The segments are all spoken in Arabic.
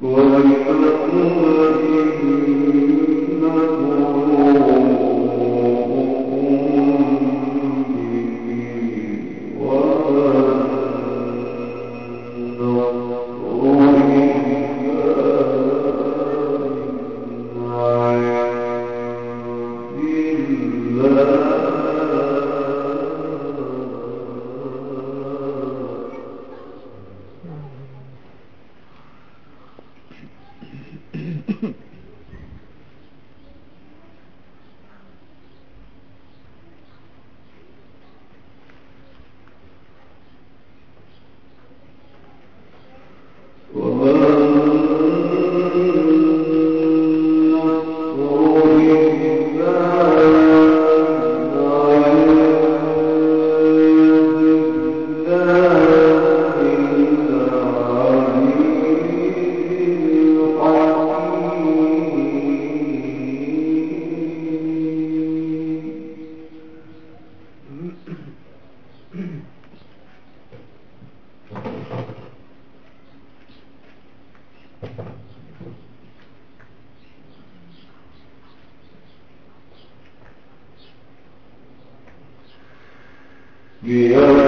Glory 女儿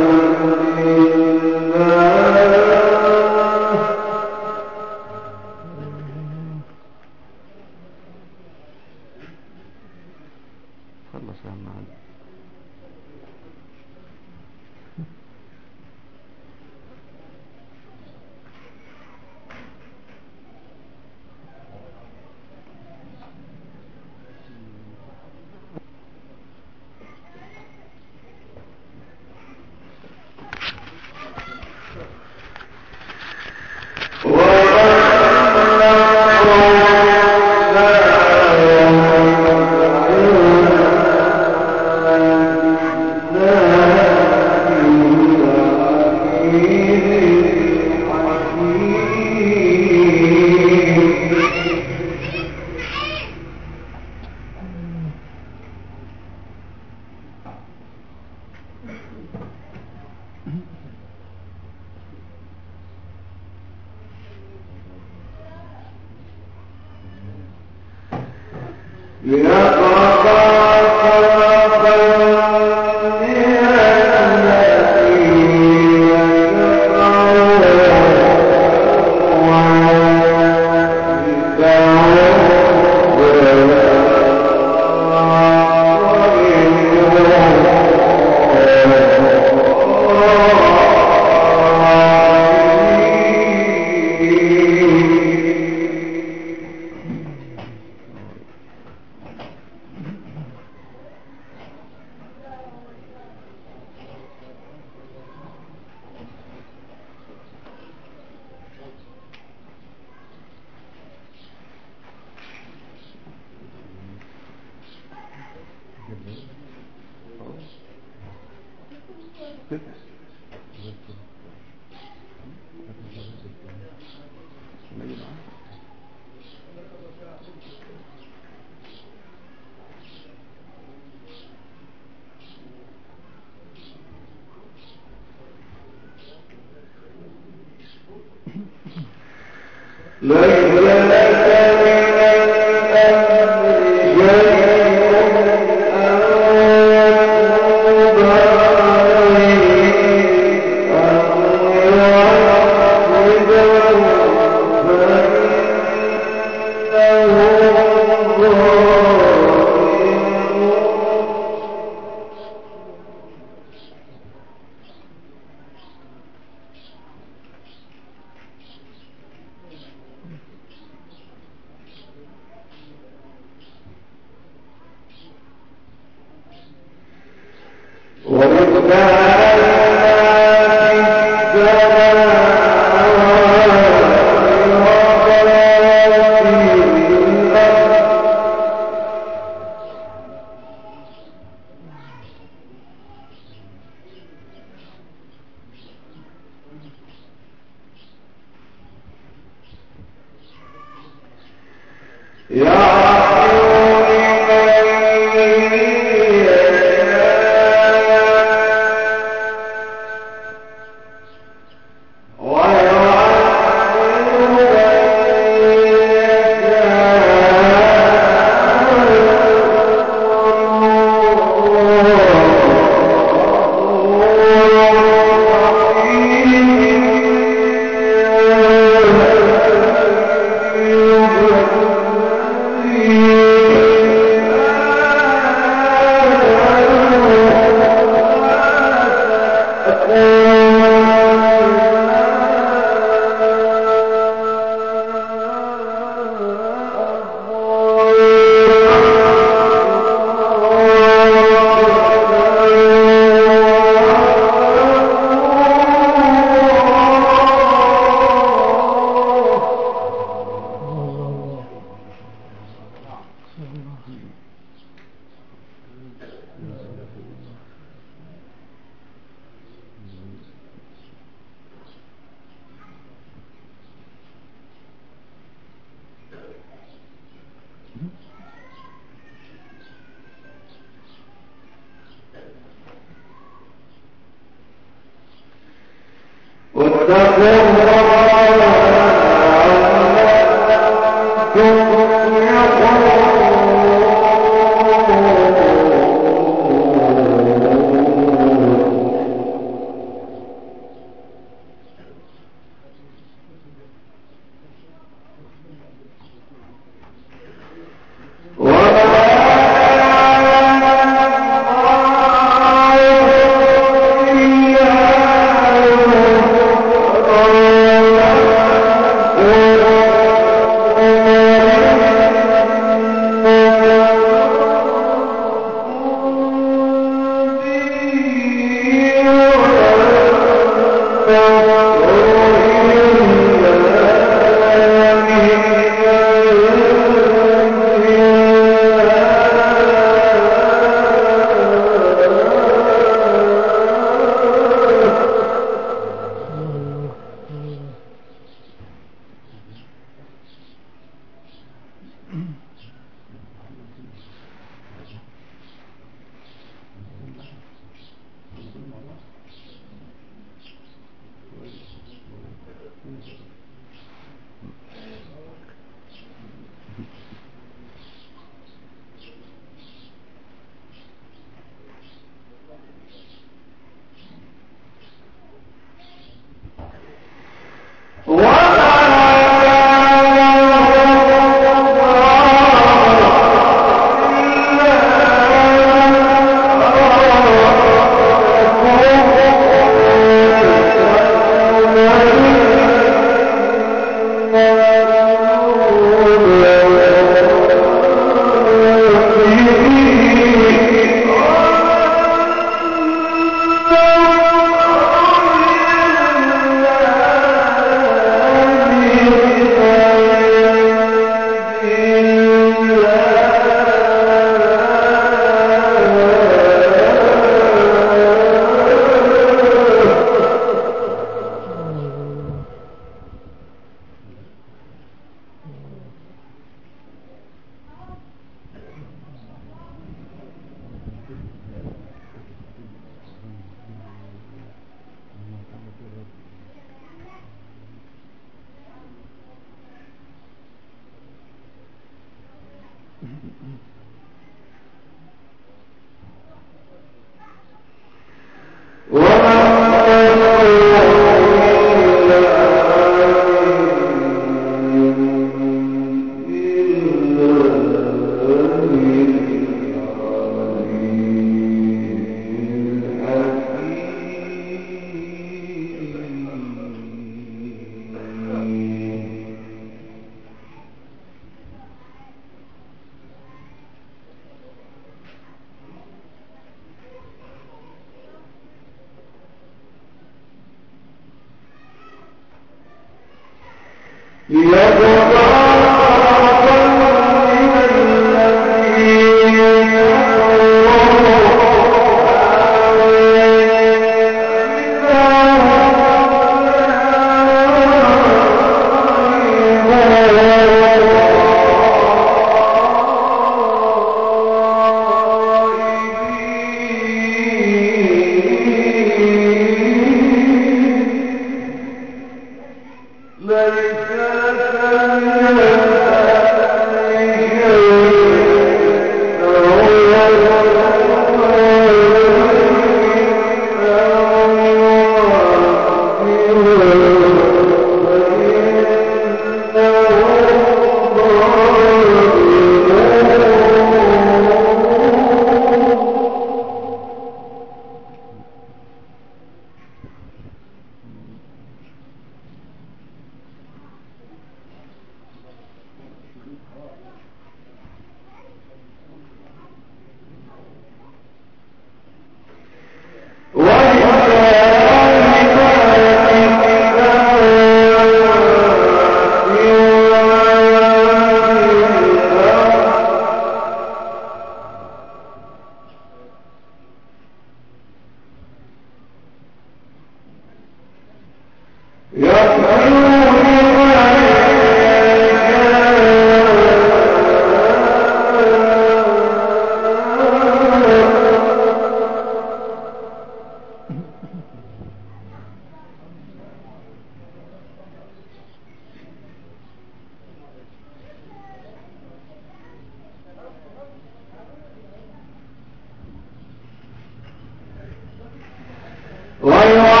غير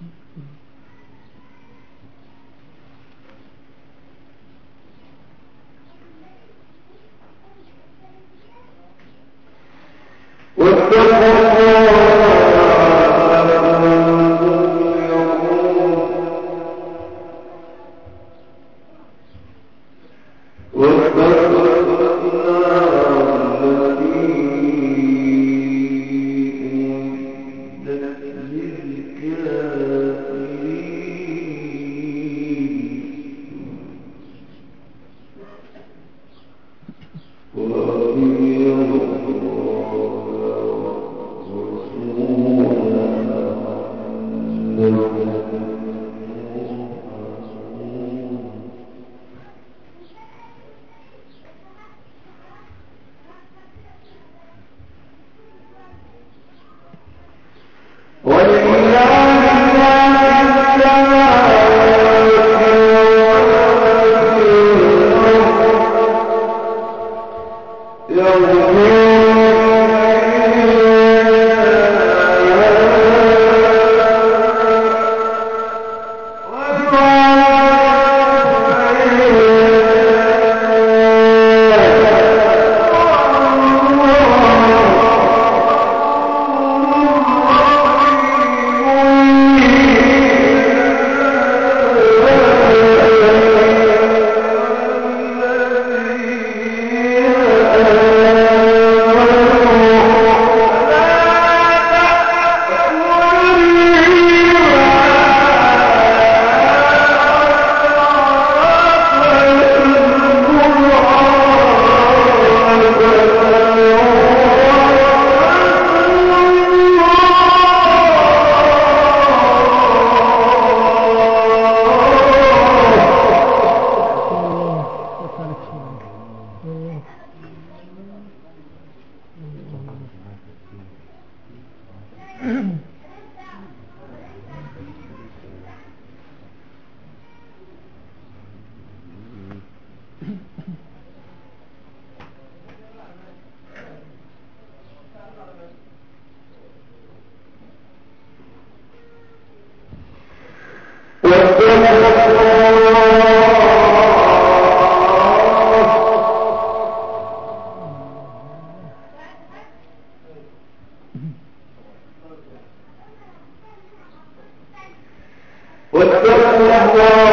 嗯。嗯 واتقوا الله.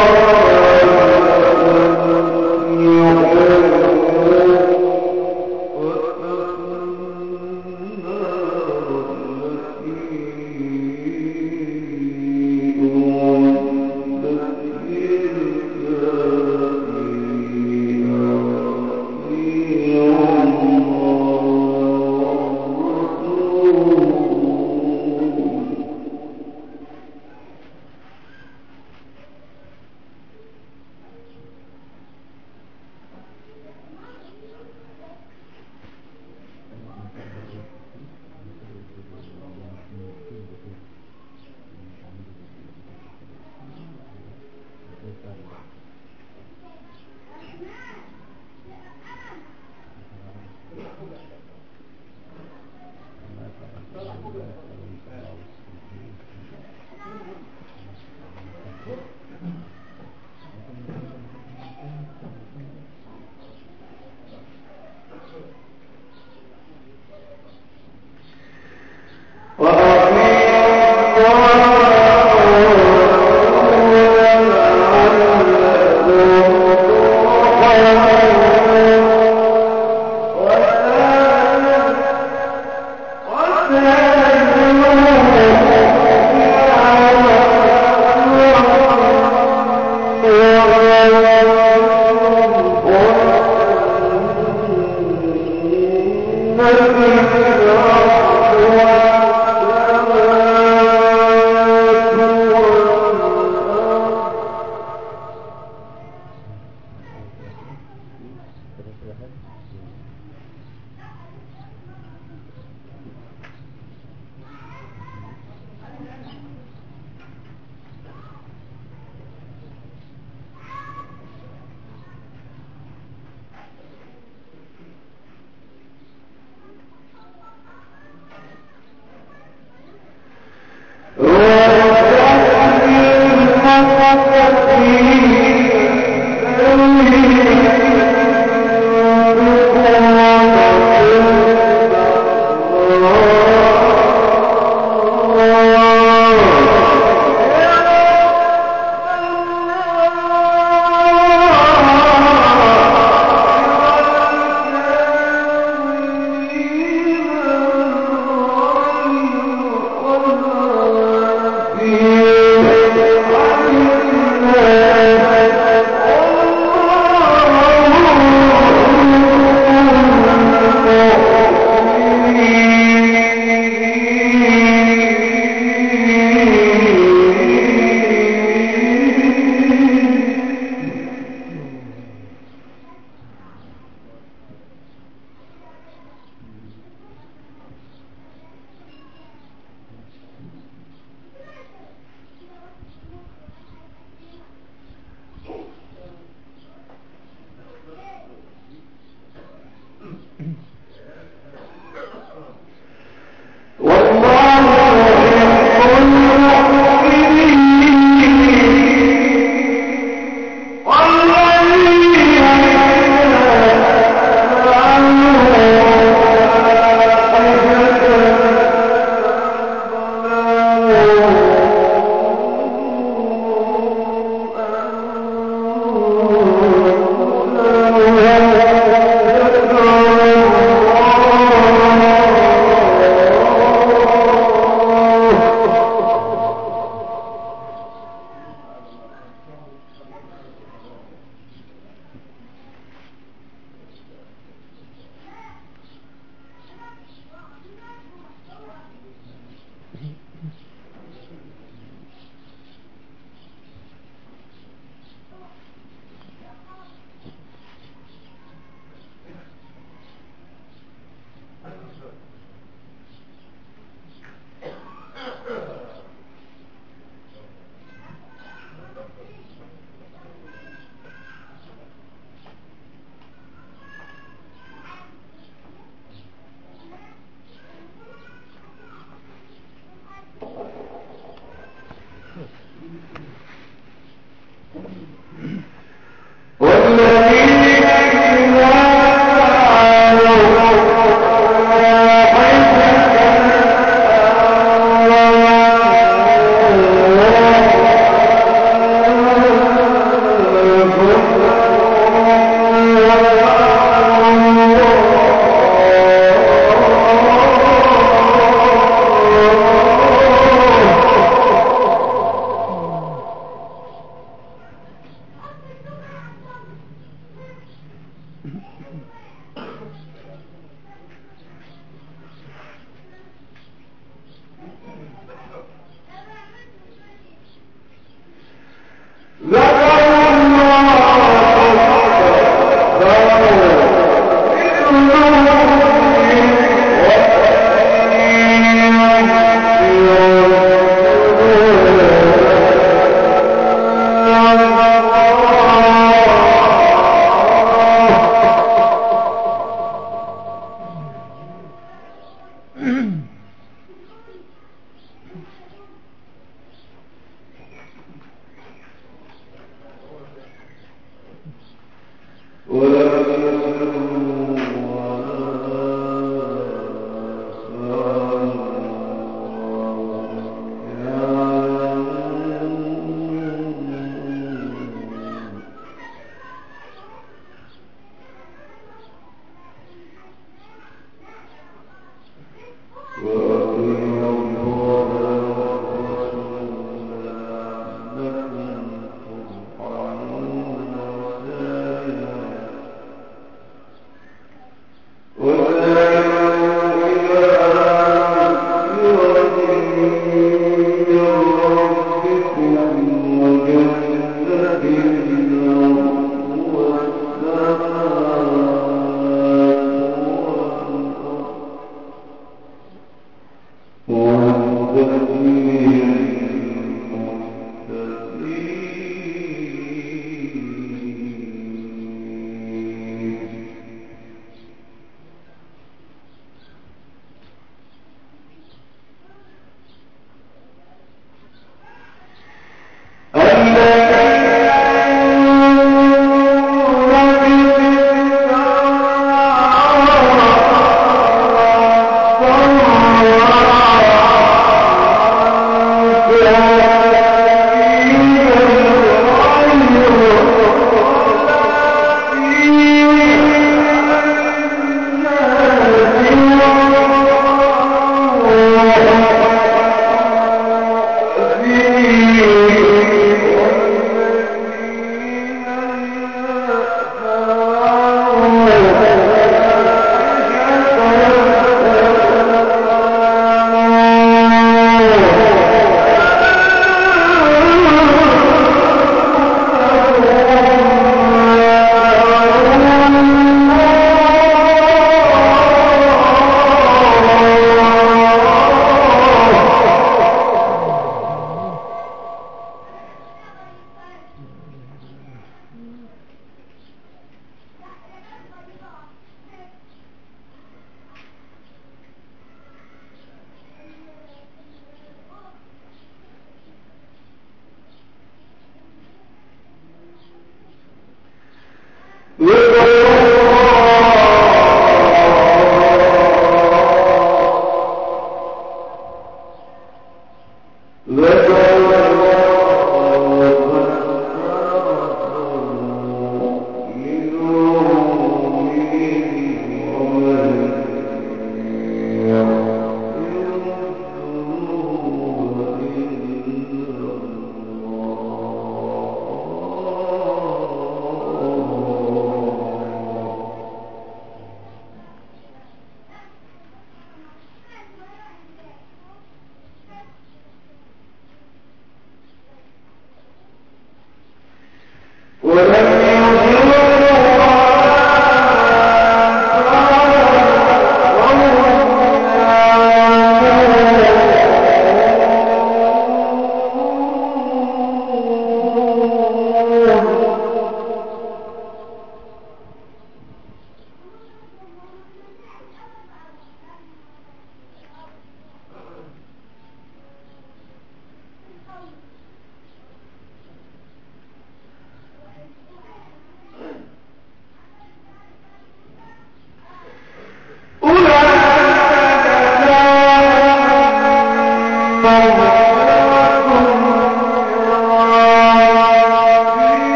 Amém.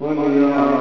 ومن يرى